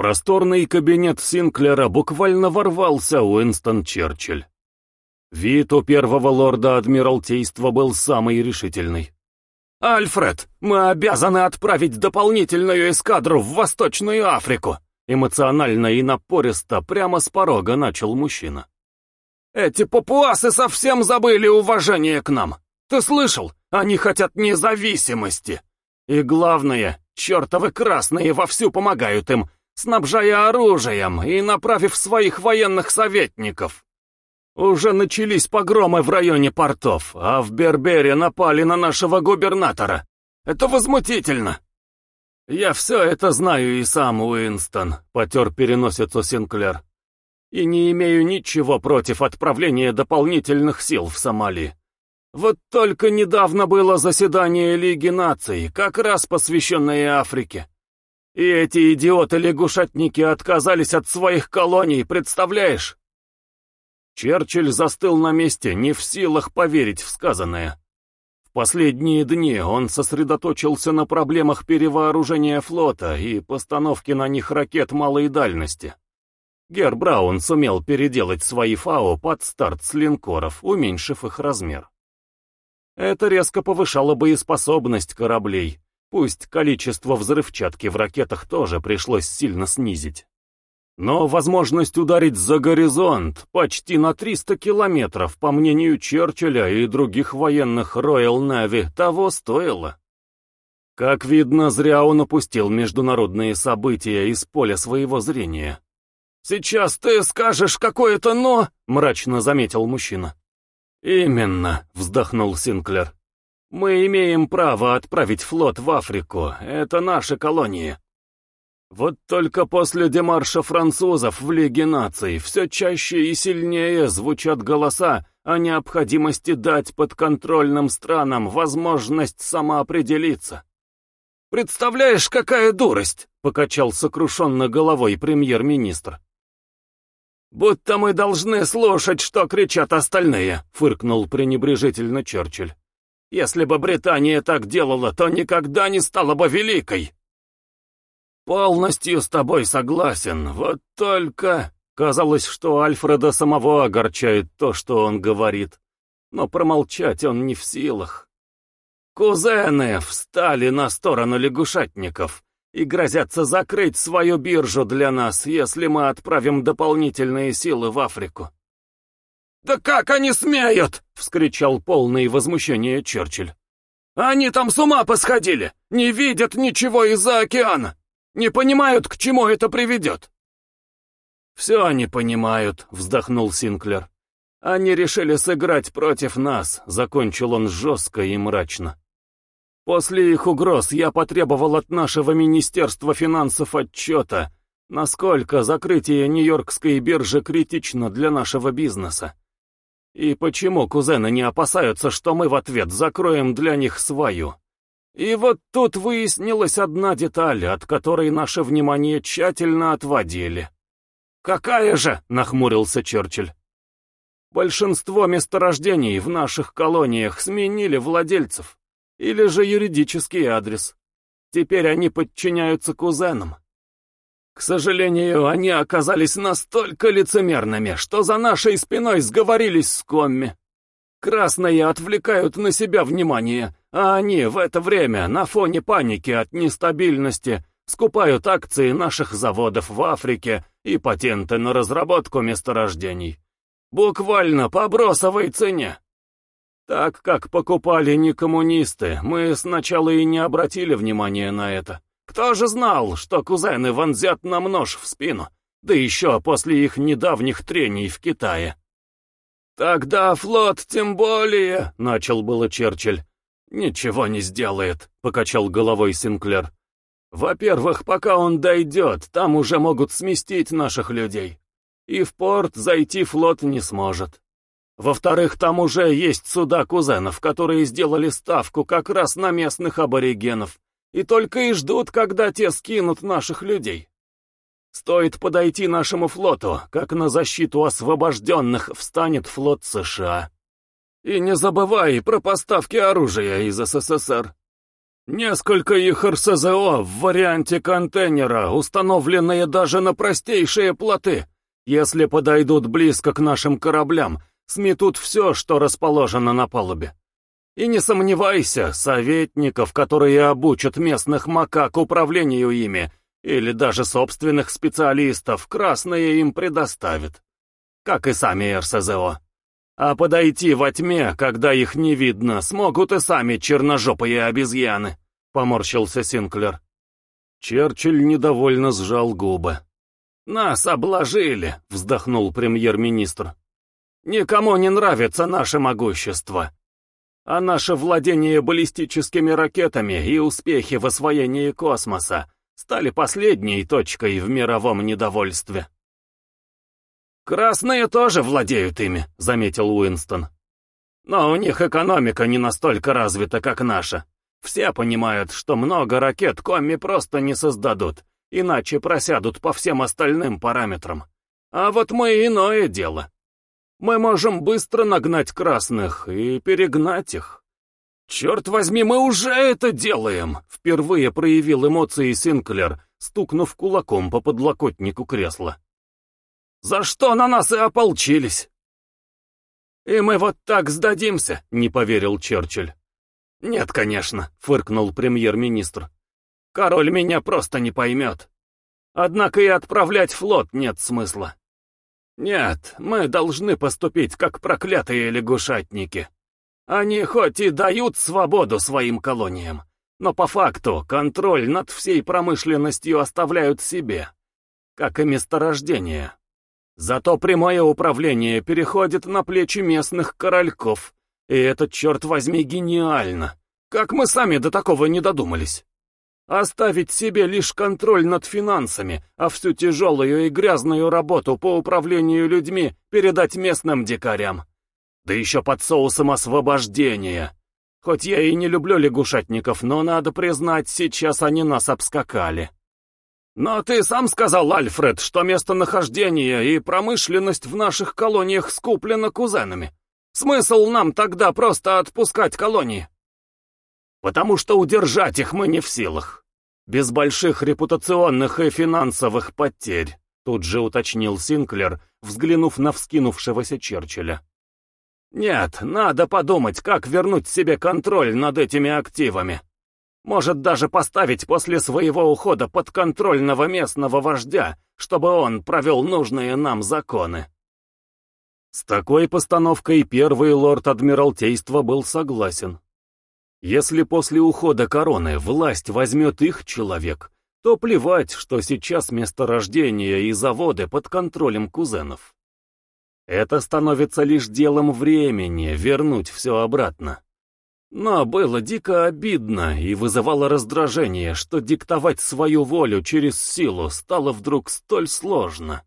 просторный кабинет Синклера буквально ворвался Уинстон Черчилль. Вид у первого лорда Адмиралтейства был самый решительный. «Альфред, мы обязаны отправить дополнительную эскадру в Восточную Африку!» Эмоционально и напористо прямо с порога начал мужчина. «Эти папуасы совсем забыли уважение к нам! Ты слышал? Они хотят независимости! И главное, чертовы красные вовсю помогают им, снабжая оружием и направив своих военных советников!» Уже начались погромы в районе портов, а в Бербере напали на нашего губернатора. Это возмутительно. Я все это знаю и сам, Уинстон, потер переносицу Синклер. И не имею ничего против отправления дополнительных сил в Сомали. Вот только недавно было заседание Лиги наций, как раз посвященное Африке. И эти идиоты-лягушатники отказались от своих колоний, представляешь? Черчилль застыл на месте, не в силах поверить в сказанное. В последние дни он сосредоточился на проблемах перевооружения флота и постановки на них ракет малой дальности. Гер Браун сумел переделать свои ФАО под старт с линкоров, уменьшив их размер. Это резко повышало боеспособность кораблей, пусть количество взрывчатки в ракетах тоже пришлось сильно снизить. Но возможность ударить за горизонт почти на 300 километров, по мнению Черчилля и других военных Royal Navy, того стоило. Как видно, зря он упустил международные события из поля своего зрения. «Сейчас ты скажешь какое-то «но», — мрачно заметил мужчина. «Именно», — вздохнул Синклер. «Мы имеем право отправить флот в Африку, это наши колонии. Вот только после демарша французов в Лиге наций все чаще и сильнее звучат голоса о необходимости дать подконтрольным странам возможность самоопределиться. «Представляешь, какая дурость!» — покачал сокрушенно головой премьер-министр. «Будто мы должны слушать, что кричат остальные», — фыркнул пренебрежительно Черчилль. «Если бы Британия так делала, то никогда не стала бы великой». «Полностью с тобой согласен, вот только...» Казалось, что Альфреда самого огорчает то, что он говорит. Но промолчать он не в силах. Кузены встали на сторону лягушатников и грозятся закрыть свою биржу для нас, если мы отправим дополнительные силы в Африку. «Да как они смеют!» — вскричал полный возмущения Черчилль. «Они там с ума посходили! Не видят ничего из-за океана! Не понимают, к чему это приведет. «Все они понимают», — вздохнул Синклер. «Они решили сыграть против нас», — закончил он жестко и мрачно. «После их угроз я потребовал от нашего Министерства финансов отчета, насколько закрытие Нью-Йоркской биржи критично для нашего бизнеса. И почему кузены не опасаются, что мы в ответ закроем для них свою?» И вот тут выяснилась одна деталь, от которой наше внимание тщательно отводили. «Какая же?» — нахмурился Черчилль. «Большинство месторождений в наших колониях сменили владельцев, или же юридический адрес. Теперь они подчиняются кузенам. К сожалению, они оказались настолько лицемерными, что за нашей спиной сговорились с Комми. Красные отвлекают на себя внимание, а они в это время на фоне паники от нестабильности скупают акции наших заводов в Африке и патенты на разработку месторождений. Буквально по бросовой цене. Так как покупали не коммунисты, мы сначала и не обратили внимания на это. Кто же знал, что кузены вонзят нам нож в спину, да еще после их недавних трений в Китае? «Тогда флот тем более», — начал было Черчилль. «Ничего не сделает», — покачал головой Синклер. «Во-первых, пока он дойдет, там уже могут сместить наших людей. И в порт зайти флот не сможет. Во-вторых, там уже есть суда кузенов, которые сделали ставку как раз на местных аборигенов, и только и ждут, когда те скинут наших людей. Стоит подойти нашему флоту, как на защиту освобожденных встанет флот США. И не забывай про поставки оружия из СССР. Несколько их РСЗО в варианте контейнера, установленные даже на простейшие плоты, если подойдут близко к нашим кораблям, сметут все, что расположено на палубе. И не сомневайся, советников, которые обучат местных макак управлению ими, или даже собственных специалистов, красные им предоставят. Как и сами РСЗО. А подойти во тьме, когда их не видно, смогут и сами черножопые обезьяны, — поморщился Синклер. Черчилль недовольно сжал губы. «Нас обложили», — вздохнул премьер-министр. «Никому не нравится наше могущество. А наше владение баллистическими ракетами и успехи в освоении космоса стали последней точкой в мировом недовольстве». «Красные тоже владеют ими», — заметил Уинстон. «Но у них экономика не настолько развита, как наша. Все понимают, что много ракет коми просто не создадут, иначе просядут по всем остальным параметрам. А вот мы иное дело. Мы можем быстро нагнать красных и перегнать их. Черт возьми, мы уже это делаем!» Впервые проявил эмоции Синклер, стукнув кулаком по подлокотнику кресла. За что на нас и ополчились? И мы вот так сдадимся, не поверил Черчилль. Нет, конечно, фыркнул премьер-министр. Король меня просто не поймет. Однако и отправлять флот нет смысла. Нет, мы должны поступить как проклятые лягушатники. Они хоть и дают свободу своим колониям, но по факту контроль над всей промышленностью оставляют себе, как и месторождение. Зато прямое управление переходит на плечи местных корольков. И это, черт возьми, гениально. Как мы сами до такого не додумались? Оставить себе лишь контроль над финансами, а всю тяжелую и грязную работу по управлению людьми передать местным дикарям. Да еще под соусом освобождения. Хоть я и не люблю лягушатников, но, надо признать, сейчас они нас обскакали. «Но ты сам сказал, Альфред, что местонахождение и промышленность в наших колониях скуплены кузенами. Смысл нам тогда просто отпускать колонии?» «Потому что удержать их мы не в силах. Без больших репутационных и финансовых потерь», тут же уточнил Синклер, взглянув на вскинувшегося Черчилля. «Нет, надо подумать, как вернуть себе контроль над этими активами». Может даже поставить после своего ухода подконтрольного местного вождя, чтобы он провел нужные нам законы. С такой постановкой первый лорд Адмиралтейства был согласен. Если после ухода короны власть возьмет их человек, то плевать, что сейчас месторождения и заводы под контролем кузенов. Это становится лишь делом времени вернуть все обратно. Но было дико обидно и вызывало раздражение, что диктовать свою волю через силу стало вдруг столь сложно.